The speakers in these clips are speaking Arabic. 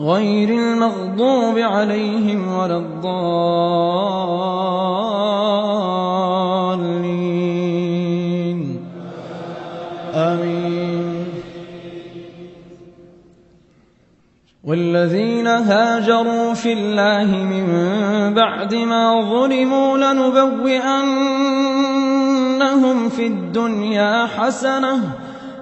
غير المغضوب عليهم ولا الضالين. آمين. والذين هاجروا في الله من بعد ما ظلموا لنبوئنهم في الدنيا حسنة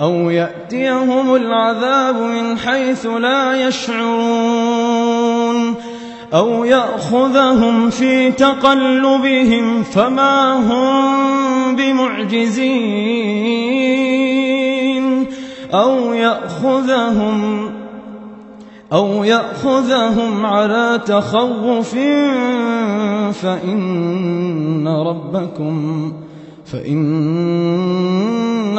أو يأتيهم العذاب من حيث لا يشعرون أو يأخذهم في تقلبهم فما هم بمعجزين أو يأخذهم أو يأخذهم على تخوف فإن ربكم فإن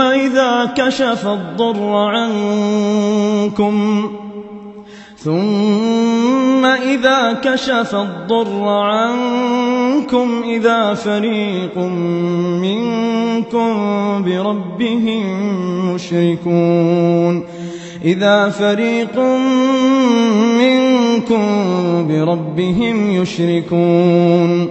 إذا كشف الضر عنكم ثم إذا كشف الضر عنكم إذا فريق منكم بربهم مشركون إذا فريق منكم بربهم يشركون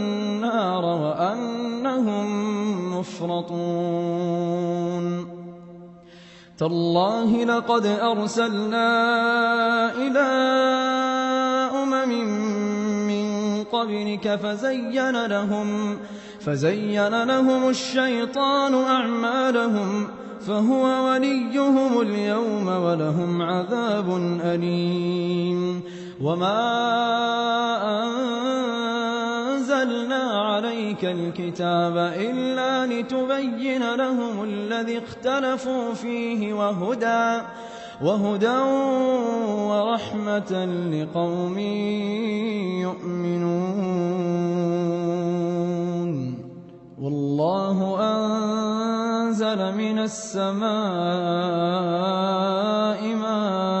وأنهم مفرطون. تالله لقد أرسلنا إلى أمم من قبلك فزين لهم فزين لهم الشيطان أعمالهم فهو وليهم اليوم ولهم عذاب أليم. وما أنزلنا عليك الكتاب إلا لتبين لهم الذي اختلفوا فيه وهدى وهدى ورحمة لقوم يؤمنون والله أنزل من السماء ماء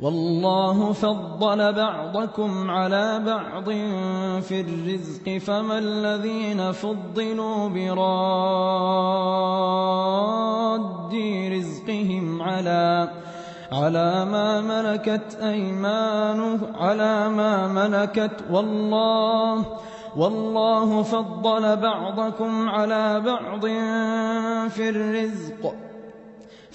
والله فضل بعضكم على بعض في الرزق فما الذين فضلوا براد رزقهم على على ما ملكت أيمانه على ما ملكت والله والله فضل بعضكم على بعض في الرزق.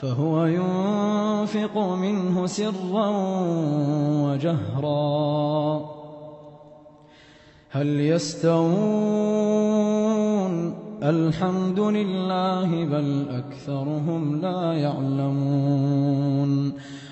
فهو ينفق منه سرا وجهرا. هل يستوون؟ الحمد لله بل أكثرهم لا يعلمون.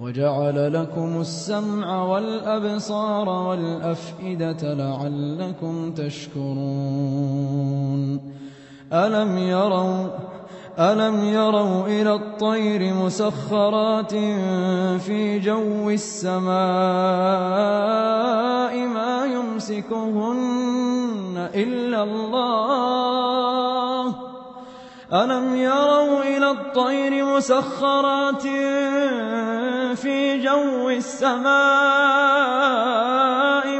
وجعل لكم السمع والأبصار والأفئدة لعلكم تشكرون. ألم يروا ألم يروا إلى الطير مسخرات في جو السماء ما يمسكهن إلا الله؟ ألم يروا إلى الطير مسخرات في جو السماء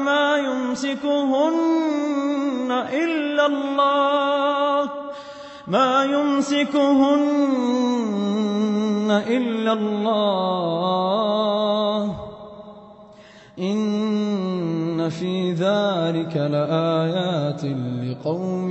ما يمسكهن إلا الله. ما يمسكهن إلا الله. إن في ذلك لآيات لقوم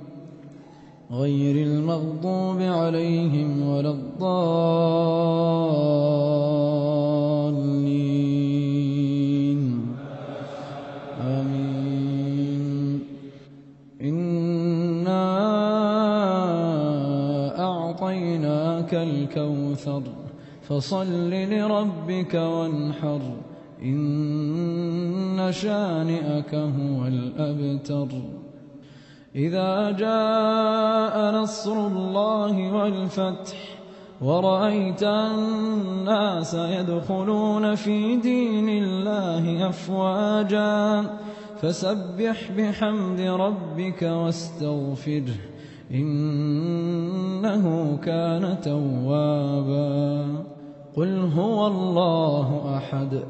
غير المغضوب عليهم ولا الضالين. آمين. إنا أعطيناك الكوثر فصل لربك وانحر إن شانئك هو الأبتر. إذا جاء نصر الله والفتح ورأيت الناس يدخلون في دين الله أفواجا فسبح بحمد ربك واستغفره إنه كان توابا. قل هو الله أحد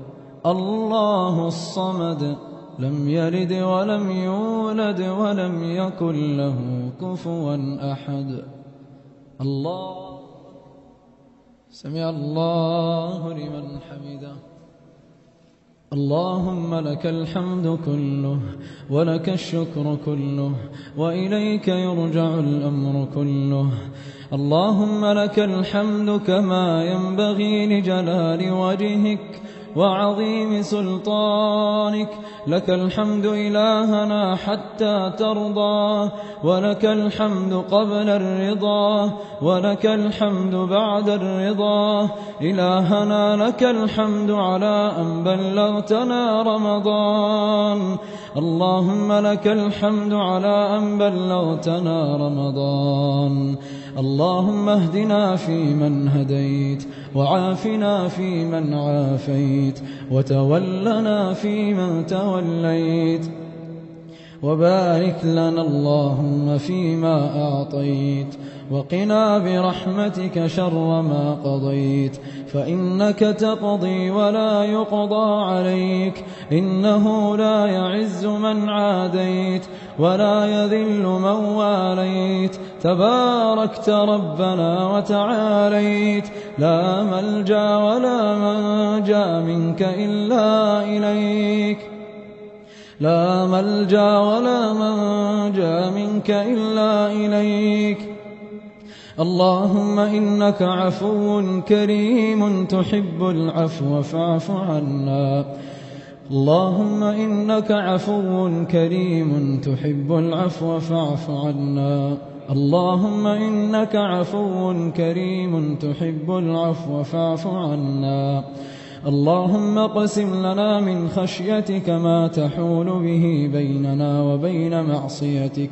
الله الصمد. لم يلد ولم يولد ولم يكن له كفوا أحد. الله سمع الله لمن حمده. اللهم لك الحمد كله ولك الشكر كله وإليك يرجع الأمر كله. اللهم لك الحمد كما ينبغي لجلال وجهك وعظيم سلطانك. لك الحمد إلهنا حتى ترضى ولك الحمد قبل الرضا ولك الحمد بعد الرضا. إلهنا لك الحمد على أن بلغتنا رمضان. اللهم لك الحمد على أن بلغتنا رمضان. اللهم اهدنا فيمن هديت وعافنا فيمن عافيت وتولنا فيمن توليت وبارك لنا اللهم فيما أعطيت وقنا برحمتك شر ما قضيت فإنك تقضي ولا يقضى عليك إنه لا يعز من عاديت ولا يذل من واليت. تباركت ربنا وتعاليت لا ملجأ ولا منجأ منك إلا إليك. لا ملجأ ولا منجأ منك إلا إليك. اللهم إنك عفو كريم تحب العفو فاعف عنا. اللهم إنك عفو كريم تحب العفو فاعف عنا. اللهم إنك عفو كريم تحب العفو فاعف عنا. اللهم اقسم لنا من خشيتك ما تحول به بيننا وبين معصيتك.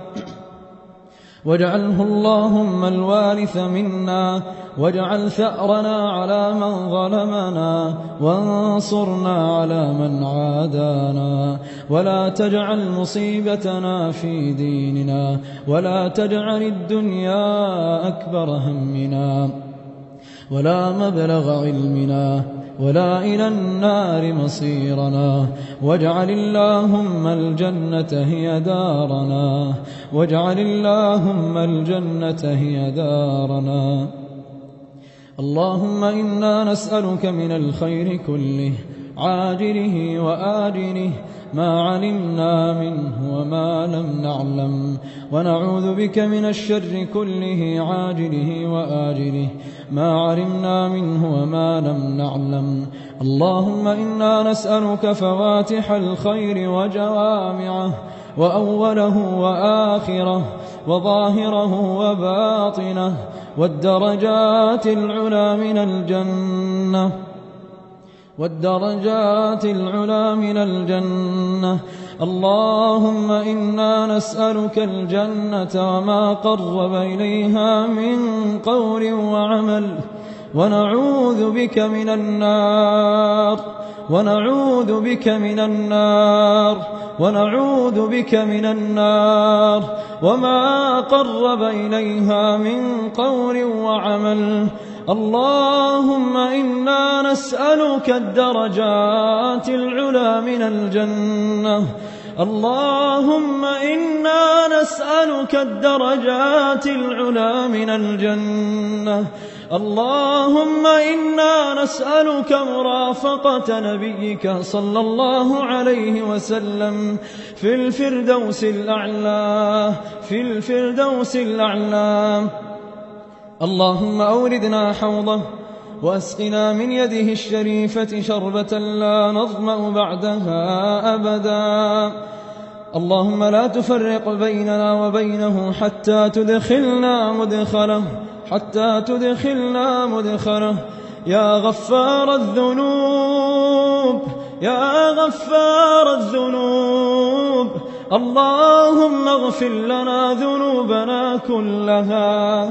واجعله اللهم الوارث منا واجعل ثأرنا على من ظلمنا وانصرنا على من عادانا. ولا تجعل مصيبتنا في ديننا ولا تجعل الدنيا أكبر همنا. ولا مبلغ علمنا. ولا إلى النار مصيرنا. واجعل اللهم الجنة هي دارنا. واجعل اللهم الجنة هي دارنا. اللهم إنا نسألك من الخير كله عاجله وآجله ما علمنا منه وما لم نعلم. ونعوذ بك من الشر كله عاجله وآجله. ما علمنا منه وما لم نعلم. اللهم إنا نسألك فواتح الخير وجوامعه وأوله وآخره وظاهره وباطنه والدرجات العلى من الجنة. والدرجات العلى من الجنة. اللهم إنا نسألك الجنة وما قرب إليها من قول وعمل. ونعوذ بك من النار. ونعوذ بك من النار. ونعوذ بك من النار. وما قرب إليها من قول وعمل. اللهم إنا نسألك الدرجات العلى من الجنة. اللهم إنا نسألك الدرجات العلى من الجنة. اللهم إنا نسألك مرافقة نبيك صلى الله عليه وسلم. في الفردوس الأعلى في الفردوس الأعلى. اللهم أوردنا حوضه وأسقنا من يده الشريفة شربة لا نظمأ بعدها أبدا. اللهم لا تفرق بيننا وبينه حتى تدخلنا مدخله حتى تدخلنا مدخله. يا غفار الذنوب يا غفار الذنوب. اللهم اغفر لنا ذنوبنا كلها.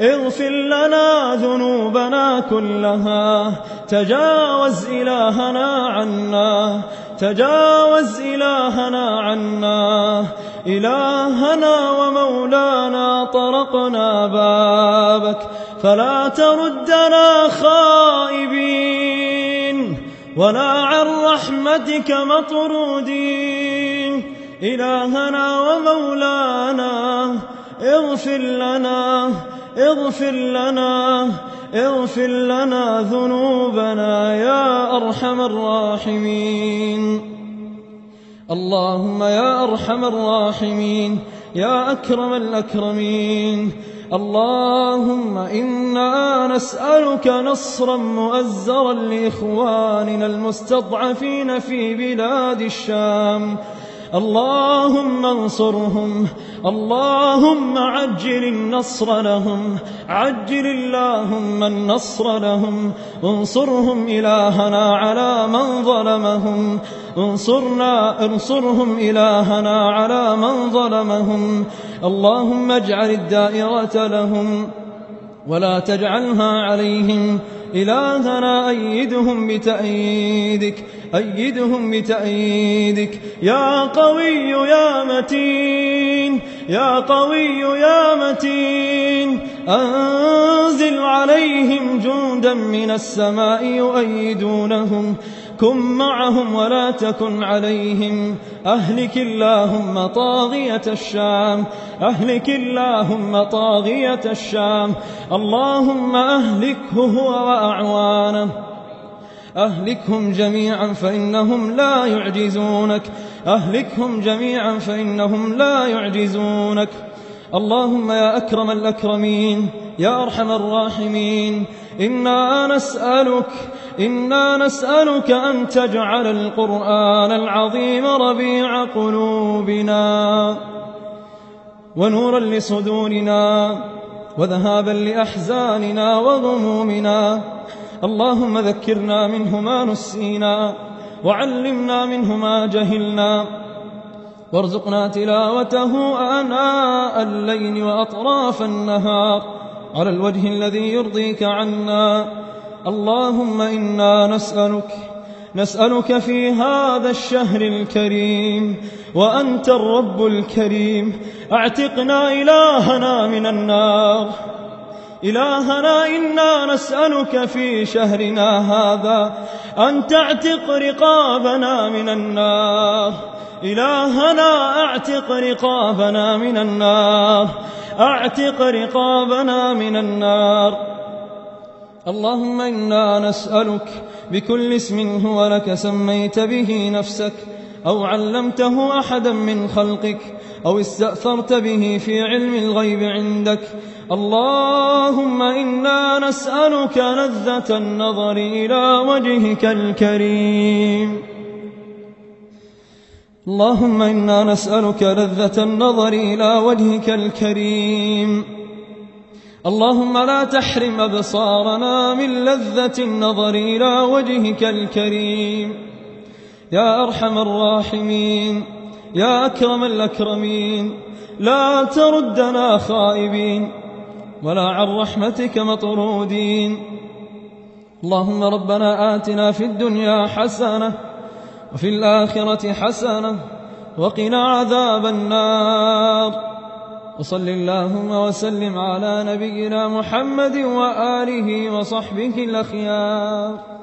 اغفر لنا ذنوبنا كلها. تجاوز إلهنا عنا. تجاوز إلهنا عنا. إلهنا ومولانا طرقنا بابك. فلا تردنا خائبين. ولا عن رحمتك مطرودين. إلهنا ومولانا اغفر لنا. اغفر لنا اغفر لنا ذنوبنا يا أرحم الراحمين. اللهم يا أرحم الراحمين يا أكرم الأكرمين. اللهم إنا نسألك نصرا مؤزرا لإخواننا المستضعفين في بلاد الشام. اللهم انصرهم اللهم عجل النصر لهم عجل اللهم النصر لهم انصرهم إلهنا على من ظلمهم انصرنا انصرهم إلهنا على من ظلمهم اللهم اجعل الدائرة لهم ولا تجعلها عليهم إلهنا أيدهم بتأييدك أيدهم بتأييدك. يا قوي يا متين يا قوي يا متين. أنزل عليهم جندا من السماء يؤيدونهم. كن معهم ولا تكن عليهم. أهلك اللهم طاغية الشام. أهلك اللهم طاغية الشام. اللهم أهلكه هو وأعوانه. أهلكهم جميعا فإنهم لا يعجزونك. أهلكهم جميعا فإنهم لا يعجزونك. اللهم يا أكرم الأكرمين يا أرحم الراحمين. إنا نسألك إنا نسألك أن تجعل القرآن العظيم ربيع قلوبنا ونورا لصدورنا وذهابا لأحزاننا وغمومنا. اللهم ذكرنا منه ما نسينا وعلمنا منه ما جهلنا. وارزقنا تلاوته آناء الليل وأطراف النهار. على الوجه الذي يرضيك عنا. اللهم إنا نسألك نسألك في هذا الشهر الكريم. وأنت الرب الكريم. أعتقنا إلهنا من النار. إلهنا إنا نسألك في شهرنا هذا أن تعتق رقابنا من النار. إلهنا أعتق رقابنا من النار. أعتق رقابنا من النار. اللهم إنا نسألك بكل اسم هو لك سميت به نفسك أو علمته أحدا من خلقك أو استأثرت به في علم الغيب عندك اللهم إنا نسألك لذة النظر إلى وجهك الكريم. اللهم إنا نسألك لذة النظر إلى وجهك الكريم. اللهم لا تحرم أبصارنا من لذة النظر إلى وجهك الكريم. يا أرحم الراحمين يا أكرم الأكرمين لا تردنا خائبين. ولا عن رحمتك مطرودين. اللهم ربنا آتنا في الدنيا حسنة وفي الآخرة حسنة وقنا عذاب النار. وصل اللهم وسلم على نبينا محمد وآله وصحبه الأخيار.